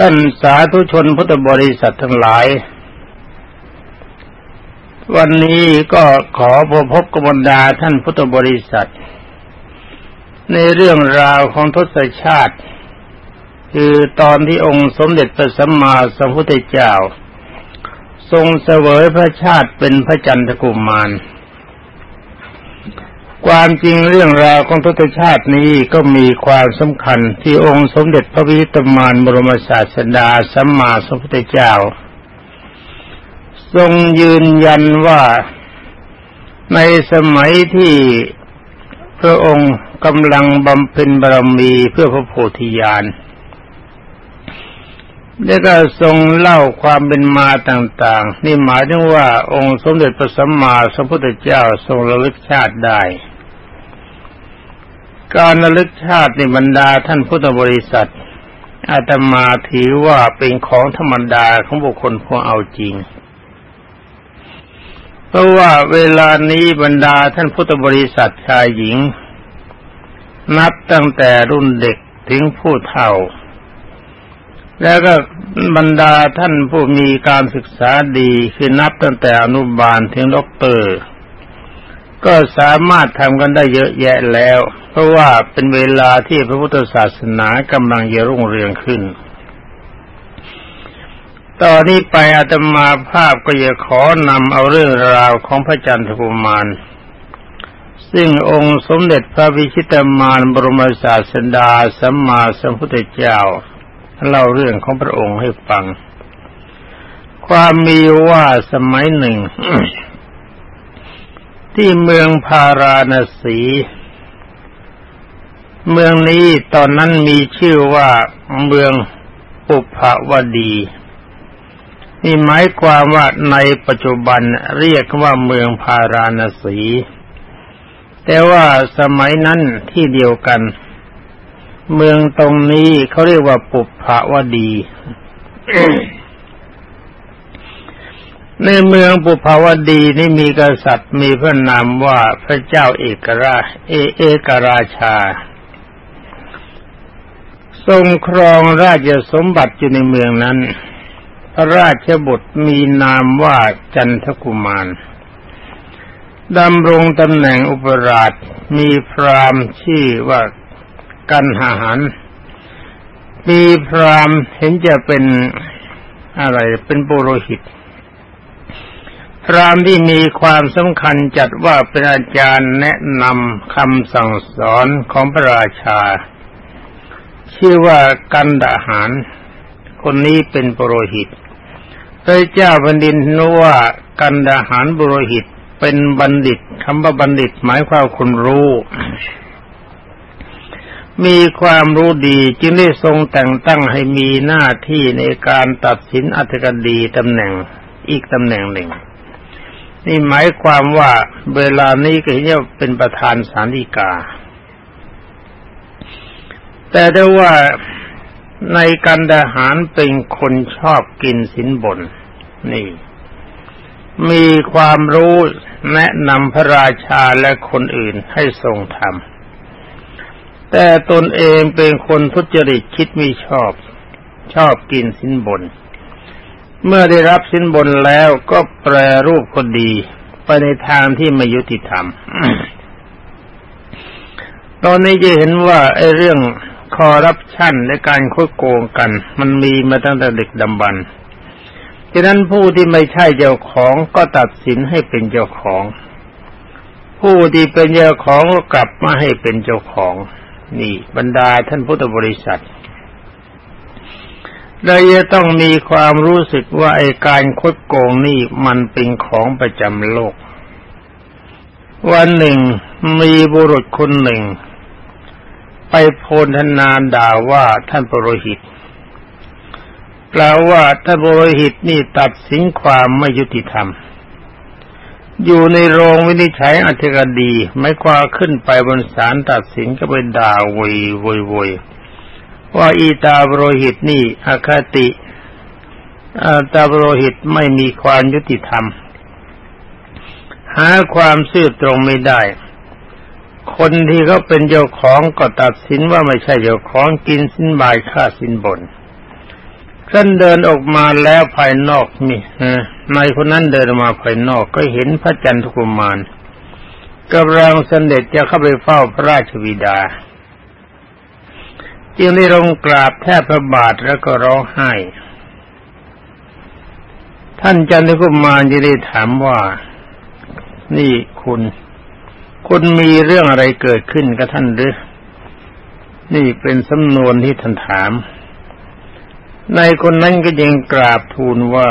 ท่านสาธุชนพุทธบริษัททั้งหลาย วันนี้ก็ขอพบพบกบบรรดาท่านพุทธบริษัท ในเรื่องราวของทศชาติ คือตอนที่องค์สมเด็จพระสัมมาสัมพุทธเจ้า ทรงเสวยพระชาติเป็นพระจันทกุมาร ความจริงเรื่องราวของทศชาตินี้ก็มีความสำคัญที่องค์สมเด็จพระวิตมานบรมศาสดาสัมมาสัมพุทธเจ้า ทรงยืนยันว่าในสมัยที่พระองค์กำลังบำเพ็ญบารมีเพื่อพระโพธิญาณแล้วก็ทรงเล่าความเป็นมาต่างๆ นี่หมายถึงว่าองค์สมเด็จพระสัมมาสัมพุทธเจ้าทรงระลึกชาติได้ การระลึกชาติในบรรดาท่านพุทธบริษัทอาตมาถือว่าเป็นของธรรมดาของบุคคลผู้เอาจริง เพราะว่าเวลานี้บรรดาท่านพุทธบริษัทชายหญิง นับตั้งแต่รุ่นเด็กถึงผู้เฒ่า แล้วก็บรรดาท่านผู้มีการศึกษาดีคือนับตั้งแต่อนุบาลถึงด็อกเตอร์ ก็สามารถทำกันได้เยอะแยะแล้ว เพราะว่าเป็นเวลาที่พระพุทธศาสนากำลังจะรุ่งเรืองขึ้น ตอนนี้ไปอาตมาภาพก็จะขอนำเอาเรื่องราวของพระจันทกุมาร ซึ่งองค์สมเด็จพระวิชิตมารบรมศาสดาสัมมาสัมพุทธเจ้าเล่าเรื่องของพระองค์ให้ฟัง ความมีว่าสมัยหนึ่ง ที่เมืองพาราณสี เมืองนี้ตอนนั้นมีชื่อว่าเมืองปุพวดีนี่หมายความว่าในปัจจุบันเรียกว่าเมืองพาราณสี แต่ว่าสมัยนั้นที่เดียวกัน เมืองตรงนี้เขาเรียกว่าปุพพวดี ในเมืองปุพาวดีนี่มีกษัตริย์มีพระนามว่าพระเจ้าเอกราชเอเอกราชา ทรงครองราชสมบัติอยู่ในเมืองนั้น พระราชบุตรมีนามว่าจันทกุมารดำรงตำแหน่งอุปราชมีพรามชื่อว่ากันหาหัน มีพรามเห็นจะเป็นอะไรเป็นปุโรหิต พรามที่มีความสำคัญจัดว่าเป็นอาจารย์แนะนำคำสั่งสอนของพระราชา ชื่อว่ากันดาหาร คนนี้เป็นปุโรหิตพระเจ้าบันดินนว่ากันดาหารบุโรหิตเป็นบัณฑิตคำว่าบัณฑิตหมายความคุณรู้ มีความรู้ดีจึงได้ทรงแต่งตั้งให้มีหน้าที่ในการตัดสินอัตกดีตำแหน่งอีกตำแหน่งหนึ่ง นี่หมายความว่าเวลานี้ก็เห็นว่าเป็นประธานสารดีกา แต่ได้ว่าในกันดาหารเป็นคนชอบกินสินบน นี่ มีความรู้แนะนำพระราชาและคนอื่นให้ทรงทำแต่ตนเองเป็นคนทุจริตคิดไม่ชอบ ชอบกินสินบน เมื่อได้รับสินบนแล้วก็แปรรูปคนดีไปในทางที่ไม่ยุติธรรม ตอนนี้จะเห็นว่าไอ้เรื่องคอรับชั่นและการคุดโกงกัน มันมีมาตั้งแต่เด็กดำบรรฉะนั้นผู้ที่ไม่ใช่เจ้าของก็ตัดสินให้เป็นเจ้าของ ผู้ที่เป็นเจ้าของก็กลับมาให้เป็นเจ้าของ นี่ บรรดาท่านพุทธบริษัท เราจะต้องมีความรู้สึกว่าไอ้การคดโกงนี่มันเป็นของประจำโลก วันหนึ่งมีบุรุษคนหนึ่ง ไปโพลธนานด่าว่าท่านปรโรหิตกล่าวว่าท่านปรโรหิตนี่ตัดสินความไม่ยุติธรรม อยู่ในโรงวินิจฉัยอัธกดี ไม่กว่าขึ้นไปบนศาลตัดสินก็ไปด่าวยวยวยว่ ว่าอีตาปรโรหิตนี่อคติอาตาปรโรหิตไม่มีความยุติธรรม หาความซื่อตรงไม่ได้ คนที่เขาเป็นเจ้าของก็ตัดสินว่าไม่ใช่เจ้าของกินสินบายค่าสินบนท่านเดินออกมาแล้วภายนอกมีนายคนนั้นเดินมาภายนอกก็เห็นพระจันทกุมารกำลังเสด็จจะเข้าไปเฝ้าพระราชวิดา จึงได้ลงกราบแทบพระบาทแล้วก็ร้องไห้ ท่านจันทกุมารจึงได้ถามว่า นี่คุณ คุณมีเรื่องอะไรเกิดขึ้นกับท่านหรือ นี่เป็นสำนวนที่ท่านถาม ในคนนั้นก็ยังกราบทูลว่า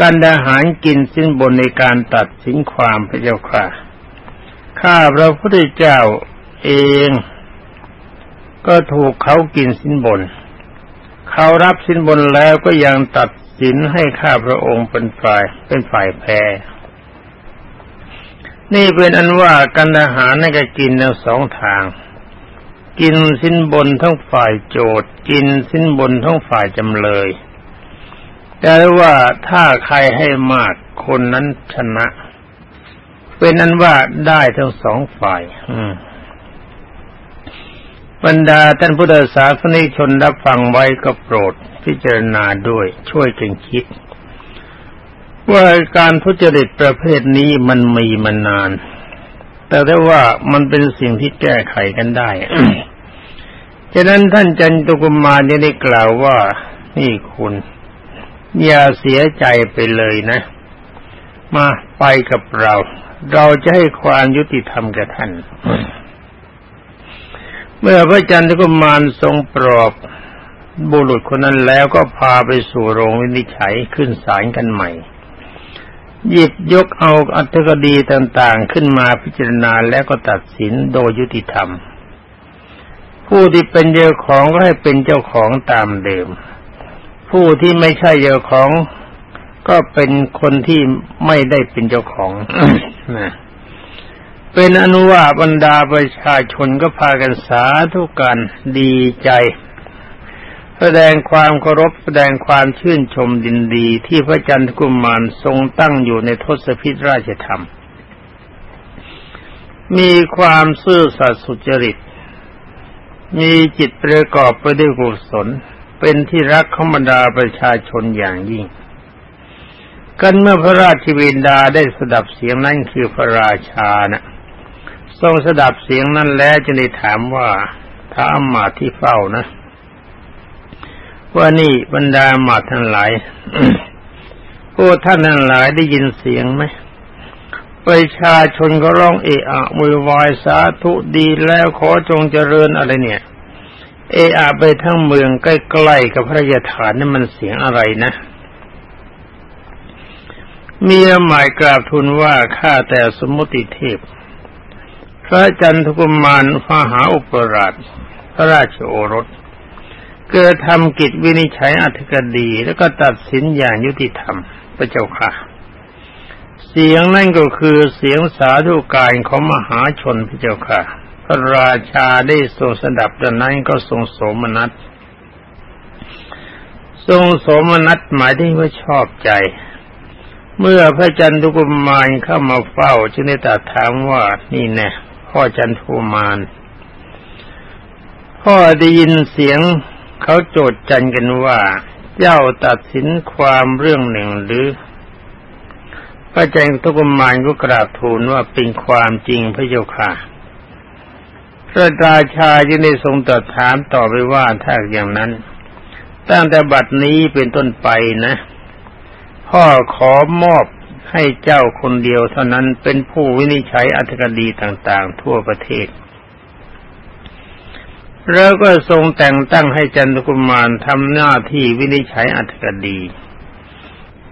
การดาหารกินสิ้นบนในการตัดสินความพระเจ้าค่ะ ข้าพระพุทธเจ้าเอง ก็ถูกเขากินสินบน เขารับสินบนแล้วก็ยังตัดสินให้ข้าพระองค์เป็นฝ่ายเป็นฝ่ายแพ้นี่เป็นอันว่าการทหารนั่นก็กินทั้งสองทาง กินสินบนทั้งฝ่ายโจทย์ กินสินบนทั้งฝ่ายจำเลย แต่ว่าถ้าใครให้มากคนนั้นชนะ เป็นนั้นว่าได้ทั้งสองฝ่าย บรรดาท่านพุทธศาสนิชนรับฟังไว้ก็โปรดพิจารณาด้วยช่วยกันคิด ว่าการทุจริตประเภทนี้มันมีมานาน แต่ถ้ว่ามันเป็นสิ่งที่แก้ไขกันได้ฉะนั้นท่านจันตุกุมารยังได้กล่าวว่านี่คุณ อย่าเสียใจไปเลยนะ มาไปกับเรา เราจะให้ความยุติธรรมแก่ท่าน เมื่อพระจันทกุมารทรงปลอบบุรุษคนนั้นแล้วก็พาไปสู่โรงวินิจฉัยขึ้นศาลกันใหม่ หยิบยกเอาอัตกดีต่างๆขึ้นมาพิจารณาแล้วก็ตัดสินโดยยุติธรรม ผู้ที่เป็นเจ้าของก็ให้เป็นเจ้าของตามเดิม ผู้ที่ไม่ใช่เจ้าของก็เป็นคนที่ไม่ได้เป็นเจ้าของนะ เป็นอนุวาบรรดาประชาชนก็พากันสาธุกันดีใจ แสดงความเคารพแสดงความชื่นชมดินดีที่พระจันทกุมารทรงตั้งอยู่ในทศพิธราชธรรม มีความซื่อสัตย์สุจริต มีจิตประกอบไปด้วยกุศลเป็นที่รักของบรรดาประชาชนอย่างยิ่งกันเมื่อพระราชวินดาได้สดับเสียงนั้นคือพระราชานะ ทรงสดับเสียงนั้นแล้วจึงได้ถามว่าถ้าอมาที่เฝ้านะ ว่านี่บรรดามาทั้งหลายพวกท่านทั้งหลายได้ยินเสียงไหมประชาชนก็ร้องเอะอะมือวายสาธุดีแล้วขอจงเจริญอะไรเนี่ย เอะอะไปทั้งเมืองใกล้ๆกับพระยาฐานนั่มันเสียงอะไรนะมีหมายกราบทูลว่าข้าแต่สมมติเทพ พระจันทกุมารพาหาอุปราช พระราชโอรส เกิดทำกิจวินิจฉัยอัธกดีแล้วก็ตัดสินอย่างยุติธรรมพระเจ้าค่ะ เสียงนั่นก็คือเสียงสาธุการของมหาชนพระเจ้าค่ะ พระราชาได้ทรงสดับดังนั้นก็ทรงโสมนัสทรงโสมนัสหมายถึงว่าชอบใจ เมื่อพระจันทุกุมารเข้ามาเฝ้าจึงได้ตรัสถามว่านี่แน่ พ่อจันทุมารพ่อได้ยินเสียงเขาโจดจันกันว่า เจ้าตัดสินความเรื่องหนึ่งหรือ พระจ้าทุกมานก็กราบทูลว่าเป็นความจริงพระเจ้าค่ะพระราชาจึงได้ทรงตรัสถามต่อไปว่าถ้าอย่างนั้น ตั้งแต่บัดนี้เป็นต้นไปนะ พ่อขอมอบ ให้เจ้าคนเดียวเท่านั้นเป็นผู้วินิจฉัยอัธกดีต่างๆ ทั่วประเทศ แล้วก็ทรงแต่งตั้งให้จันทกุมารทำหน้าที่วินิจฉัยอัตกดี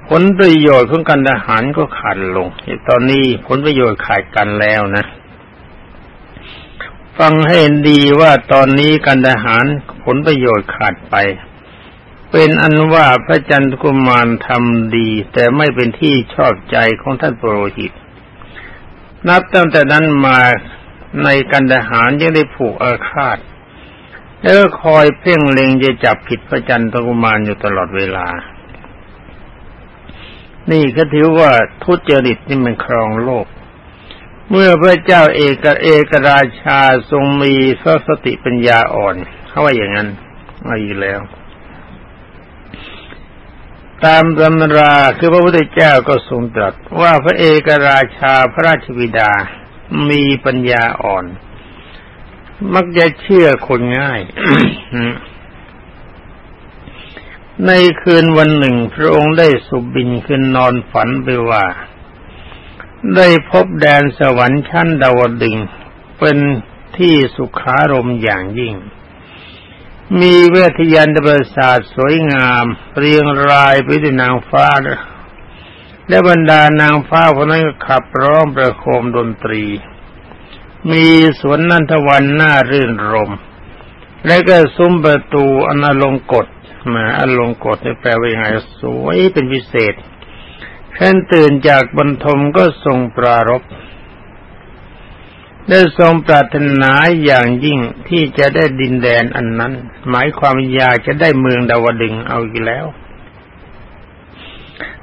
ผลประโยชน์ของการทหารก็ขาดลง ตอนนี้ผลประโยชน์ขาดกันแล้วนะ ฟังให้ดีว่าตอนนี้การทหารผลประโยชน์ขาดไป เป็นอันว่าพระจันทกุมารทำดี แต่ไม่เป็นที่ชอบใจของท่านโปรหิต นับตั้งแต่นั้นมาในการทหารยังได้ผูกอาฆาต แล้วคอยเพ่งเล็งจะจับผิดพระจันทกุมารอยู่ตลอดเวลา นี่ก็ถือว่าทุจริตนี่มันครองโลก เมื่อพระเจ้าเอกเอกราชาทรงมีพระสติปัญญาอ่อน เขาว่าอย่างนั้นมาอีกแล้ว ตามตำราคือพระพุทธเจ้าก็ทรงตรัสว่าพระเอกราชาพระราชบิดามีปัญญาอ่อน มักจะเชื่อคนง่าย ในคืนวันหนึ่งพระองค์ได้สุบินขึ้นนอนฝันไปว่า ได้พบแดนสวรรค์ชั้นดาวดึงเป็นที่สุขารมอย่างยิ่ง มีเวทยันตประสาทสวยงาม เรียงรายไปด้วยนางฟ้า และบรรดานางฟ้าพวกนั้นก็ขับร้องประโคมดนตรี มีสวนนันทวันน่ารื่นรม และก็ซุ้มประตูอนลงกฎมาอลงกฎแปลว่ายังไงสวยเป็นพิเศษแค่นตื่นจากบรรทมก็ทรงปรารบ ได้ทรงปรารถนาอย่างยิ่งที่จะได้ดินแดนอันนั้น หมายความอยากจะได้เมืองดาวดึงเอาอีกแล้ว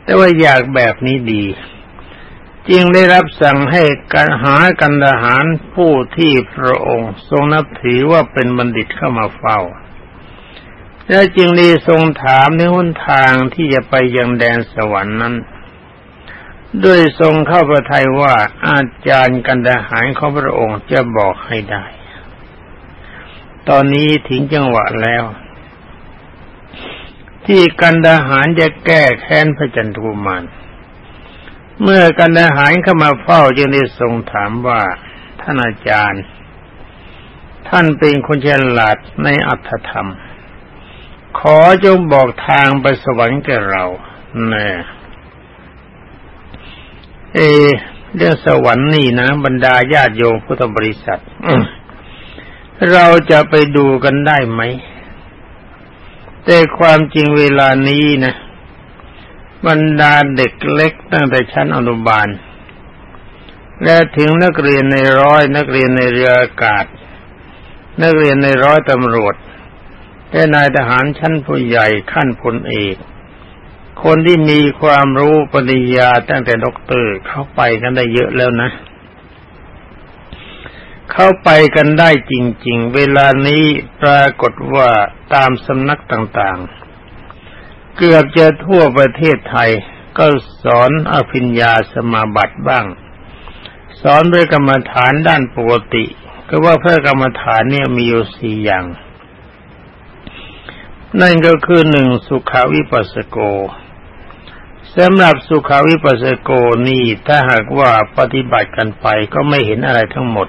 แต่ว่าอยากแบบนี้ดี จึงได้รับสั่งให้การหากันทหารผู้ที่พระองค์ ทรงนับถือว่าเป็นบัณฑิตเข้ามาเฝ้า และจึงได้ทรงถามในหนทางที่จะไปยังแดนสวรรค์นั้น ด้วยทรงเข้าประทัยว่าอาจารย์กันดาหารของพระองค์จะบอกให้ได้ ตอนนี้ถึงจังหวะแล้ว ที่กันดาหารจะแก้แค้นพระจันทุมานเมื่อกันดาหารเข้ามาเฝ้าจึงได้ทรงถามว่าท่านอาจารย์ ท่านเป็นคนฉลาดในอัตธรรม ขอจงบอกทางไปสวรรค์แก่เราแน่ เอ เรื่องสวรรค์นี่นะ บรรดาญาติโยมพุทธบริษัทเราจะไปดูกันได้ไหม แต่ความจริงเวลานี้นะบรรดาเด็กเล็กตั้งแต่ชั้นอนุบาล และถึงนักเรียนในร้อยนักเรียนในเรืออากาศ นักเรียนในร้อยตำรวจและนายทหารชั้นผู้ใหญ่ขั้นพลเอก คนที่มีความรู้ปริญญาตั้งแต่ด็อกเตอร์เข้าไปกันได้เยอะแล้วนะ เข้าไปกันได้จริง ๆ เวลานี้ปรากฏว่าตามสำนักต่างๆ เกือบจะทั่วประเทศไทยก็สอนอภิญญาสมาบัติบ้าง สอนด้วยกรรมฐานด้านปกติ ก็ว่าเพื่อกรรมฐานเนี่ยมีอยู่สี่อย่าง นั่นก็คือหนึ่งสุขาวิปัสสโก สำหรับสุขาวิปัสสโกนี่ถ้าหากว่าปฏิบัติกันไปก็ไม่เห็นอะไรทั้งหมด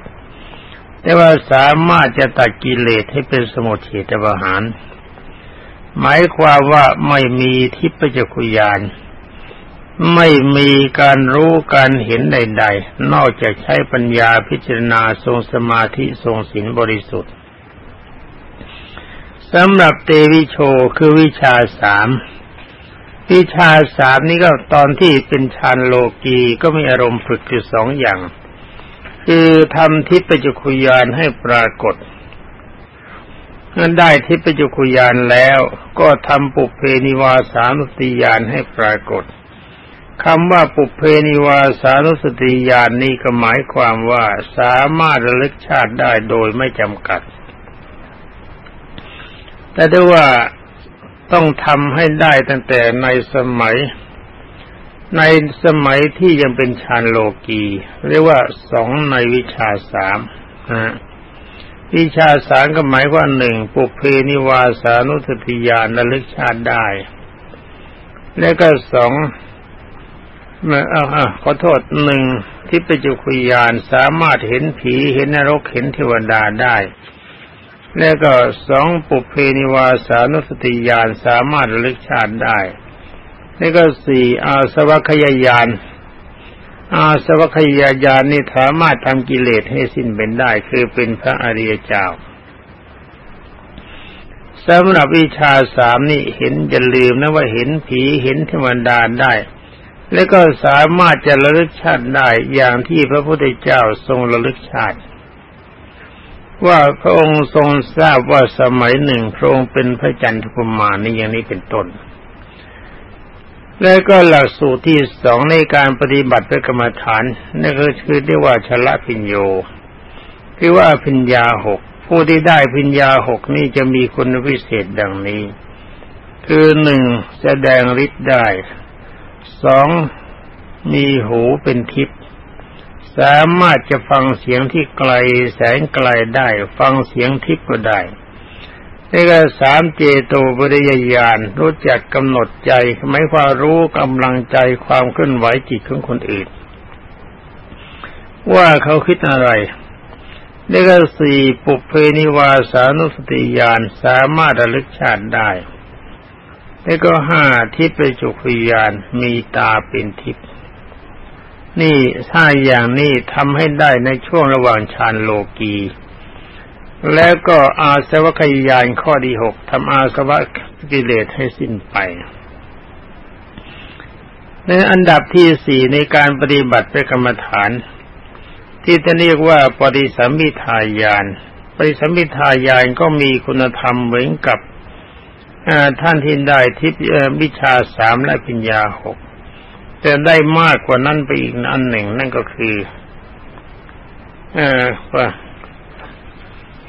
แต่ว่าสามารถจะตัดกิเลสให้เป็นสมุทเฉตประหาร หมายความว่าไม่มีทิพยจักยาน ไม่มีการรู้การเห็นใด ๆ นอกจากใช้ปัญญาพิจารณาทรงสมาธิทรงศีลบริสุทธิ์สำหรับเตวิโชคือวิชาสาม วิชาสามนี้ก็ตอนที่เป็นฌานโลกีก็มีอารมณ์ฝึกอยู่สองอย่าง คือทำทิพยจุคุยานให้ปรากฏเมื่อได้ทิพยจุคุยานแล้วก็ทำปุเพนิวาสานุสติยานให้ปรากฏคำว่าปุเพนิวาสานุสติยานนี้ก็หมายความว่าสามารถระลึกชาติได้โดยไม่จำกัด แต่ด้วยว่า ต้องทำให้ได้ตั้งแต่ในสมัย ในสมัยที่ยังเป็นฌานโลกีเรียกว่าสองในวิชาสามนะวิชาสามก็หมายว่าหนึ่งปุเพนิวาสานุสติญาณระลึกชาติได้ และก็สองเออขอโทษหนึ่งที่เป็นจุคุยานสามารถเห็นผีเห็นนรกเห็นเทวดาได้ แล้วก็สองปุเพนิวาสานุสติญาณสามารถระลึกชาติได้ แล้วก็สี่อาสวัคยายานอาสวัคยายานนี่สามารถทำกิเลสให้สิ้นเป็นได้ คือเป็นพระอริยเจ้าสำหรับวิชาสามนี่เห็นจะลืมนะว่าเห็นผีเห็นเทวดาได้ แล้วก็สามารถจะระลึกชาติได้อย่างที่พระพุทธเจ้าทรงระลึกชาติ ว่าพระองค์ทรงทราบว่าสมัยหนึ่งพระองค์เป็นพระจันทร์กุมารนี่อย่างนี้เป็นต้น และก็หลักสูตรที่สองในการปฏิบัติพื่อกรรมฐานนั่นก็คือเรียกว่าชละพิญโย คือว่าพิญญาหกผู้ที่ได้พิญญาหกนี่จะมีคุณวิเศษดังนี้ คือหนึ่งแสดงฤทธิ์ได้สองมีหูเป็นทิพย์ สามารถจะฟังเสียงที่ไกลแสงไกลได้ ฟังเสียงทิพย์ก็ได้นี่ก็สามเจโตปริยญาณรู้จักกำหนดใจหมายความรู้กำลังใจความเคลื่อนไหวจิตของคนอื่น ว่าเขาคิดอะไรนี่ก็สี่ปุเพนิวาสานุสติญาณสามารถระลึกชาติได้นี่ก็ห้าทิพย์จุกวิญาณมีตาเป็นทิพย์ นี่ถ้าอย่างนี้ทำให้ได้ในช่วงระหว่างฌานโลกี แล้วก็อาสวะขยานข้อที่หกทำอาสวะกิเลสให้สิ้นไปในอันดับที่สี่ในการปฏิบัติเป็นกรรมฐาน ที่จะเรียกว่าปฏิสัมพิทายาน ปฏิสัมพิทายานก็มีคุณธรรมเหมือนกับท่านที่ได้ทิพย์วิชาสามและปัญญาหก แต่ได้มากกว่านั้นไปอีกอันหนึ่ง นั่นก็คือ เออว่า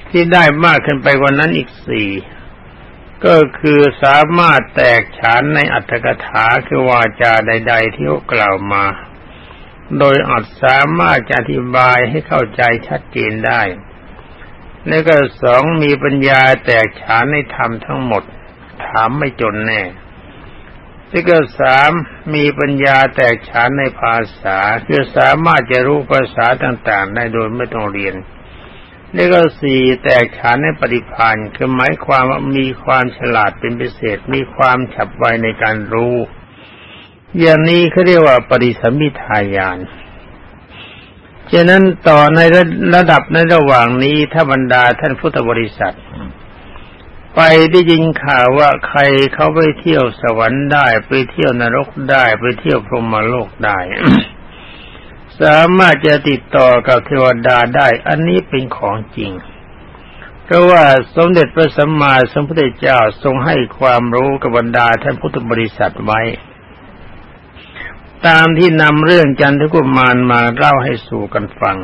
ที่ได้มากขึ้นไปกว่านั้นอีกสี่ก็คือสามารถแตกฉานในอัตถกถาคือวาจาใด ๆ ที่เขากล่าวมา โดยอาจสามารถจะอธิบายให้เข้าใจชัดเจนได้ แล้วก็สองมีปัญญาแตกฉานในธรรมทั้งหมด ถามไม่จนแน่ ที่ก็สามมีปัญญาแตกฉานในภาษา คือสามารถจะรู้ภาษาต่างๆ ได้โดยไม่ต้องเรียนนี่ก็สี่แตกฉานในปฏิพันธ์คือหมายความว่ามีความฉลาดเป็นพิเศษ มีความฉับไวในการรู้ อย่างนี้เขาเรียกว่าปริสัมมิทายานฉะนั้นต่อในระดับในระหว่างนี้ถ้าบรรดาท่านพุทธบริษัท ไปได้ยินข่าวว่าใครเขาไปเที่ยวสวรรค์ได้ ไปเที่ยวนรกได้ไปเที่ยวพรหมโลกได้ สามารถจะติดต่อกับเทวดาได้ อันนี้เป็นของจริงเพราะว่าสมเด็จพระสัมมาสัมพุทธเจ้าทรงให้ความรู้กับบรรดาท่านพุทธบริษัทไว้ ตามที่นำเรื่องจันทกุมารมาเล่าให้สู่กันฟัง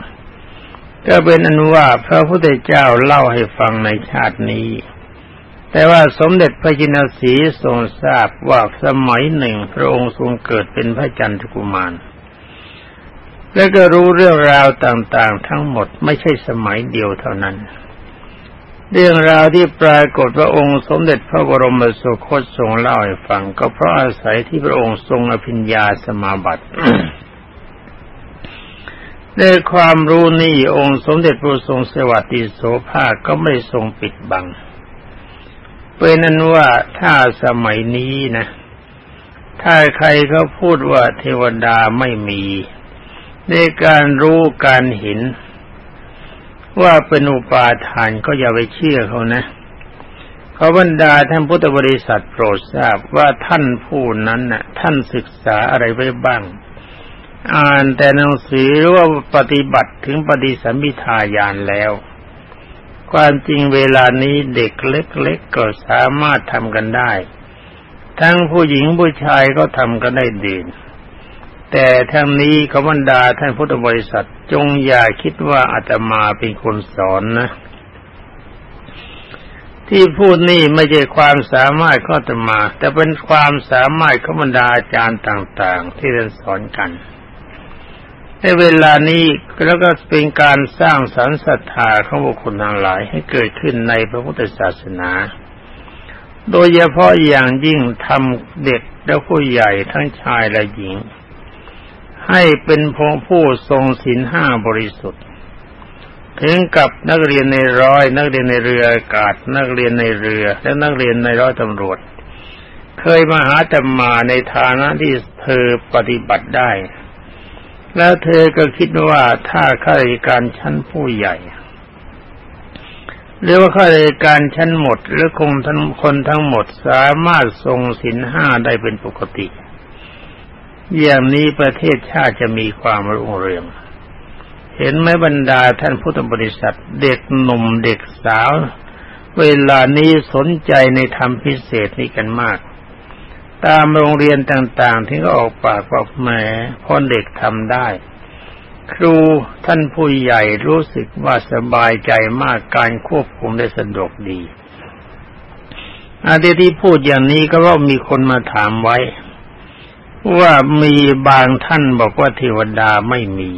ก็เป็นอนุว่าพระพุทธเจ้าเล่าให้ฟังในชาตินี้ แต่ว่าสมเด็จพระจินสีทรงทราบว่าสมัยหนึ่งพระองค์ทรงเกิดเป็นพระจันทกุมาร และก็รู้เรื่องราวต่างๆ ทั้งหมดไม่ใช่สมัยเดียวเท่านั้น เรื่องราวที่ปรากฏว่าองค์สมเด็จพระบรมสุคตทรงเล่าให้ฟัง ก็เพราะอาศัยที่พระองค์ทรงอภิญญาสมาบัติในความรู้นี้องค์สมเด็จพระทรงสวัสดิโสภาก็ไม่ทรงปิดบัง เป็นนั้นว่าถ้าสมัยนี้นะ ถ้าใครเขาพูดว่าเทวดาไม่มี ในการรู้การเห็น ว่าเป็นอุปาทานก็อย่าไปเชื่อเขานะเขาบรรดาท่านพุทธบริษัทโปรดทราบว่าท่านผู้นั้นน่ะ ท่านศึกษาอะไรไว้บ้าง อ่านแต่หนังสือว่าปฏิบัติถึงปฏิสัมพิทายานแล้ว ความจริงเวลานี้เด็กเล็กๆก็สามารถทำกันได้ ทั้งผู้หญิงผู้ชายก็ทำกันได้ดีแต่ทั้งนี้ขบันดาท่านพุทธบริษัทจงอย่าคิดว่าอาตมาเป็นคนสอนนะ ที่พูดนี่ไม่ใช่ความสามารถข้อตมา แต่เป็นความสามารถขบรรดาอาจารย์ต่าง ๆ ที่เรียนสอนกัน ในเวลานี้แล้วก็เป็นการสร้างสรรค์ศรัทธาของบุคคลทั้งหลายให้เกิดขึ้นในพระพุทธศาสนา โดยเฉพาะอย่างยิ่งทำเด็กและผู้ใหญ่ทั้งชายและหญิง ให้เป็นพงผู้ทรงศีลห้าบริสุทธิ์ ถึงกับนักเรียนในร้อย นักเรียนในเรืออากาศ นักเรียนในเรือ และนักเรียนในร้อยตำรวจ เคยมาหาจำมาในฐานะที่เธอปฏิบัติได้ แล้วเธอก็คิดว่าถ้าข้าราชการชั้นผู้ใหญ่หรือว่าข้าราชการชั้นหมด หรือคงทั้งคนทั้งหมดสามารถทรงศีลห้าได้เป็นปกติ อย่างนี้ประเทศชาติจะมีความรุ่งเรือง เห็นไหมบรรดาท่านพุทธบริษัท เด็กหนุ่มเด็กสาว เวลานี้สนใจในธรรมพิเศษนี้กันมาก ตามโรงเรียนต่างๆ ที่ก็ออกปากว่าแหมพ่อเด็กทำได้ ครูท่านผู้ใหญ่รู้สึกว่าสบายใจมากการควบคุมได้สะดวกดีอาทิที่พูดอย่างนี้ก็เพรามีคนมาถามไว้ ว่ามีบางท่านบอกว่าเทวดาไม่มี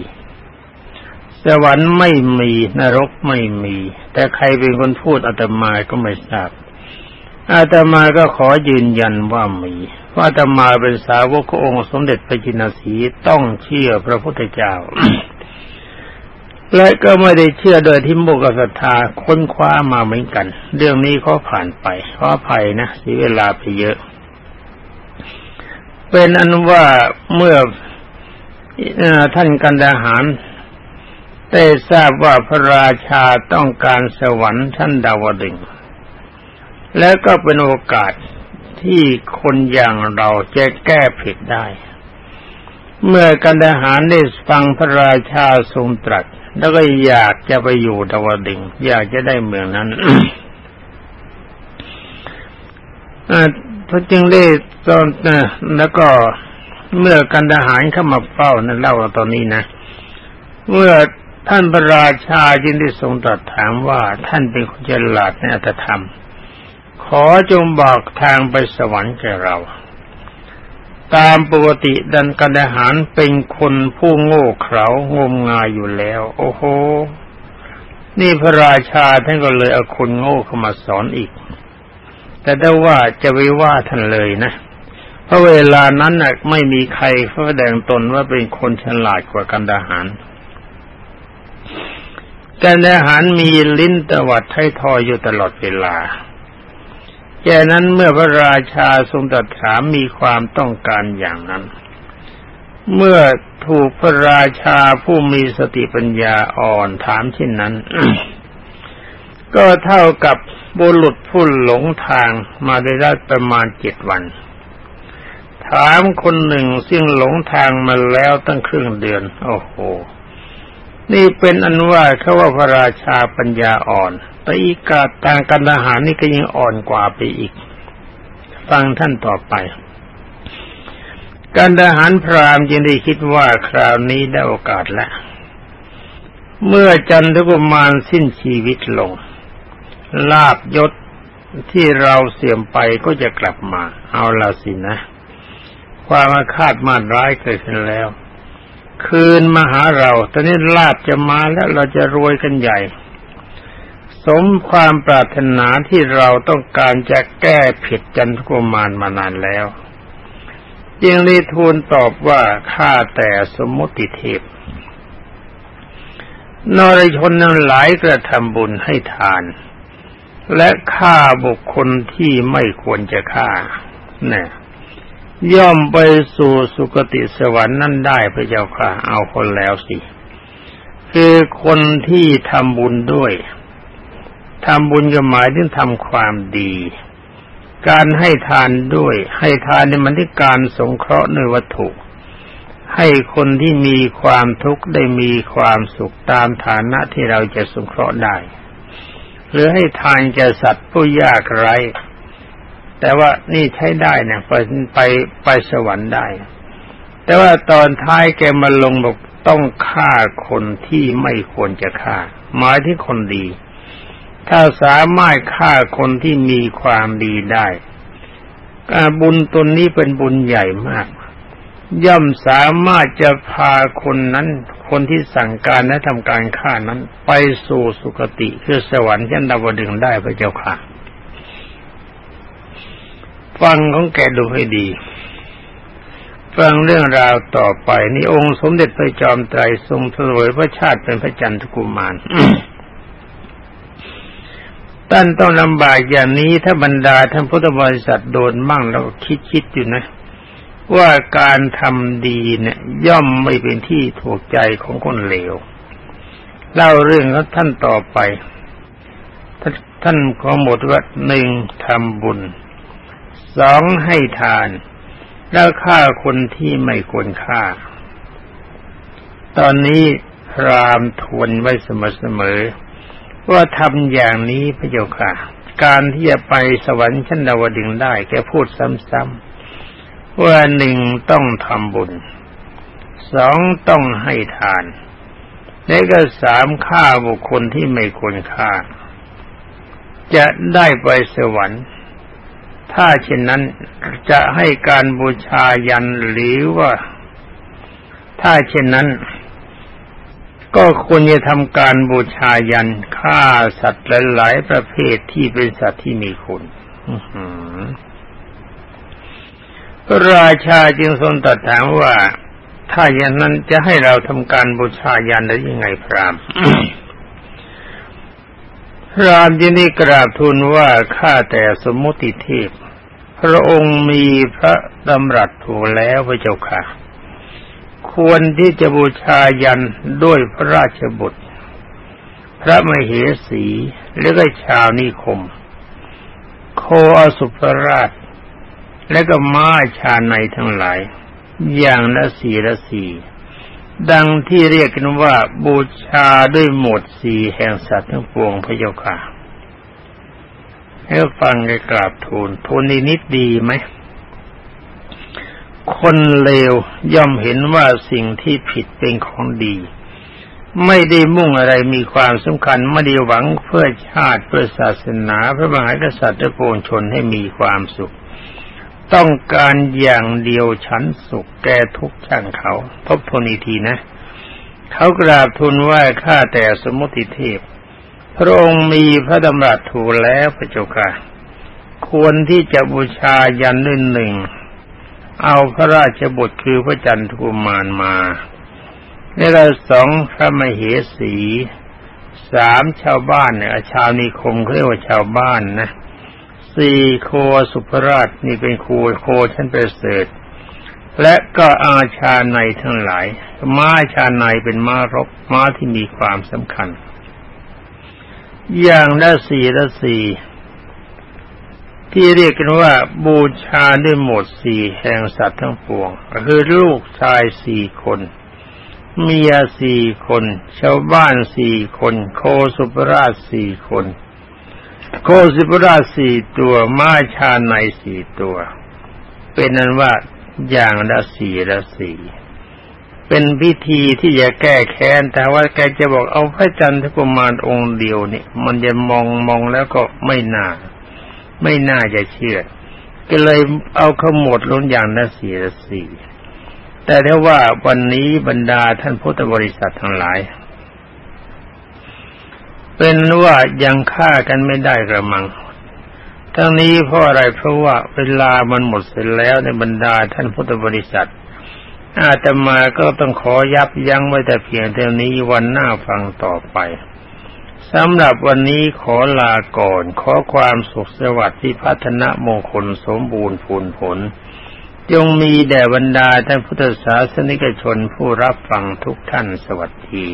สวรรค์ไม่มีนรกไม่มี แต่ใครเป็นคนพูดอาตมาก็ไม่ทราบ อาตมาก็ขอยืนยันว่ามีว่าอาตมาเป็นสาวกองค์สมเด็จพระจินสีต้องเชื่อพระพุทธเจ้า และก็ไม่ได้เชื่อโดยที่โมกศรัทธาค้นคว้ามาเหมือนกัน เรื่องนี้เขาผ่านไปขออภัยนะสีเวลาไปเยอะ เป็นอันว่าเมื่อท่านกันดาหารได้ทราบว่าพระราชาต้องการสวรรค์ชั้นดาวดึง แล้วก็เป็นโอกาสที่คนอย่างเราจะแก้ผิดได้ เมื่อกันดาหารได้ฟังพระราชาทรงตรัส แล้วก็อยากจะไปอยู่ดาวดึงอยากจะได้เมืองนั้นพระจึงได้ตอนแล้วก็เมื่อกันดาหารเข้ามาเฝ้านั่นเล่าตอนนี้นะ เมื่อท่านพระราชาจึงได้ทรงตรัสถามว่าท่านเป็นคนฉลาดในอัตธรรม ขอจงบอกทางไปสวรรค์แก่เรา ตามปกติดันกันอาหารเป็นคนผู้โง่เขลางมงายอยู่แล้ว โอ้โห นี่พระราชาท่านก็เลยเอาคนโง่เข้ามาสอนอีก แต่ได้ว่าจะไปว่าท่านเลยนะเพราะเวลานั้นนะไม่มีใครแสดงตนว่าเป็นคนฉลาดกว่ากันดาหารกันดาหารมีลิ้นตวัดไททอยอยู่ตลอดเวลา แค่นั้นเมื่อพระราชาทรงตรัสถามมีความต้องการอย่างนั้น เมื่อถูกพระราชาผู้มีสติปัญญาอ่อนถามเช่นนั้น ก็เท่ากับบุรุษผู้หลงทางมาได้ได้ประมาณเจ็ดวัน ถามคนหนึ่งซึ่งหลงทางมาแล้วตั้งครึ่งเดือน โอ้โห นี่เป็นอันว่าเขาว่าพระราชาปัญญาอ่อน แต่อีกาต่างกันทหารนี่ก็ยังอ่อนกว่าไปอีก ฟังท่านต่อไป การทหารพราหมณ์จึงได้คิดว่าคราวนี้ได้โอกาสแล้วเมื่อจันทกุมารสิ้นชีวิตลง ลาบยศที่เราเสื่อมไปก็จะกลับมา เอาละสินะ ความอาฆาตมาร้ายเกิดขึ้นแล้ว คืนมาหาเรา ตอนนี้ลาบจะมาแล้วเราจะรวยกันใหญ่ สมความปรารถนาที่เราต้องการจะแก้ผิดจันทกุมารมานานแล้วยังรีทูลตอบว่าข้าแต่สมมติเทพนรชนนั้นหลายกระทำบุญให้ทาน และฆ่าบุคคลที่ไม่ควรจะฆ่าเนี่ยย่อมไปสู่สุคติสวรรค์นั่นได้พระเจ้าค่ะ เอาคนแล้วสิ คือคนที่ทำบุญด้วย ทำบุญก็หมายถึงทำความดี การให้ทานด้วย ให้ทานในมันที่การสงเคราะห์ในวัตถุ ให้คนที่มีความทุกข์ได้มีความสุขตามฐานะที่เราจะสงเคราะห์ได้ หรือให้ทานแก่สัตว์ผู้ยากไร้ แต่ว่านี่ใช้ได้เนี่ยไปไปไปสวรรค์ได้ แต่ว่าตอนท้ายแกมาลงบอกต้องฆ่าคนที่ไม่ควรจะฆ่าหมายที่คนดี ถ้าสามารถฆ่าคนที่มีความดีได้บุญตนนี้เป็นบุญใหญ่มาก ย่อมสามารถจะพาคนนั้น คนที่สั่งการและทำการฆ่านั้น ไปสู่สุคติคือสวรรค์ชั้นดาวดึงได้พระเจ้าค่ะ ฟังของแกดูให้ดีฟังเรื่องราวต่อไปนี่องค์สมเด็จพระจอมไตรทรงเสวยพระชาติเป็นพระจันทกุมาร ท่านต้องลำบากอย่างนี้ถ้าบรรดาท่านพุทธบริษัทโดนมั่งเราคิดคิดอยู่นะ ว่าการทำดีเนี่ย ย่อมไม่เป็นที่ถูกใจของคนเลวเล่าเรื่องของท่านต่อไป ท่านขอหมดว่าหนึ่งทำบุญสองให้ทาน แล้วฆ่าคนที่ไม่ควรฆ่า ตอนนี้พรามทวนไว้เสมอๆ ว่าทำอย่างนี้พระเจ้าค่ะ การที่จะไปสวรรค์ชั้นดาวดึงได้แกพูดซ้ำๆว่าหนึ่งต้องทำบุญสองต้องให้ทานและก็สามฆ่าบุคคลที่ไม่ควรฆ่า จะได้ไปสวรรค์ ถ้าเช่นนั้นจะให้การบูชายันหรือว่า ถ้าเช่นนั้น ก็ควรจะทำการบูชายันฆ่าสัตว์หลายๆประเภทที่เป็นสัตว์ที่มีคุณพระราชาจึงทรงตรัสถามว่า ถ้าอย่างนั้นจะให้เราทำการบูชายันได้ยังไงพรามพรามยินีกราบทูลว่าข้าแต่สมมุติเทพ พระองค์มีพระดำรัสถูกแล้วพระเจ้าค่ะ ควรที่จะบูชายันด้วยพระราชบุตร พระมเหสีและก็ชาวนิคม โคอสุภราช และก็ม้าชาในทั้งหลาย อย่างละสีละสีดังที่เรียกกันว่าบูชาด้วยหมดสี่แห่งสัตว์ทั้งปวงพระเจ้าค่ะให้ฟังกกราบทูลทูลนิดดีไหม คนเลวย่อมเห็นว่าสิ่งที่ผิดเป็นของดี ไม่ได้มุ่งอะไรมีความสำคัญไม่ได้หวังเพื่อชาติเพื่อศาสนาพระมหากษัตริย์และปวงชนให้มีความสุข ต้องการอย่างเดียวฉันสุขแก่ทุกช่างเขาทบทวนอีกทีนะ เขากราบทูลว่าข้าแต่สมุติเทพ พระองค์มีพระดำรัสถูกแล้วพระเจ้าค่ะควรที่จะบูชายันหนึ่งหนึ่ง เอาพระราชบุตรคือพระจันทกุมารมาในเราสองพระมเหสีสามชาวบ้านเนี่ยชาวนิคมเรียกว่าชาวบ้านนะสี่โคสุภราชนี่เป็นครูโคชั้นประเสริฐและก็อาชาในทั้งหลายม้าชาในเป็นม้ารบม้าที่มีความสำคัญ อย่างละสี่ละสี่ ที่เรียกกันว่าบูชาด้วยหมดสี่แห่งสัตว์ทั้งปวง คือลูกชายสี่คน เมียสี่คน ชาวบ้านสี่คน โคสุภราชสี่คน โคสิบราสี่ตัวม้าชาในสี่ตัว เป็นนั้นว่าอย่างละสี่ละสี่เป็นพิธีที่จะแก้แค้น แต่ว่าแกจะบอกเอาพระจันทร์กุมารองค์เดียวนี่มันจะมองมองแล้วก็ไม่น่า ไม่น่าจะเชื่อ ก็เลยเอาขมวดล้นอย่างละสี่ละสี่แต่ถ้าว่าวันนี้บรรดาท่านพุทธบริษัททั้งหลาย เป็นว่ายังฆ่ากันไม่ได้กระมัง ทั้งนี้เพราะอะไรเพราะว่าเวลามันหมดเสร็จแล้วในบรรดาท่านพุทธบริษัท อาตมาก็ต้องขอยับยั้งไว้แต่เพียงเท่านี้วันหน้าฟังต่อไป สำหรับวันนี้ขอลาก่อนขอความสุขสวัสดิ์ที่พัฒนามงคลสมบูรณ์ผลผล จงมีแด่บรรดาท่านพุทธศาสนิกชนผู้รับฟังทุกท่านสวัสดี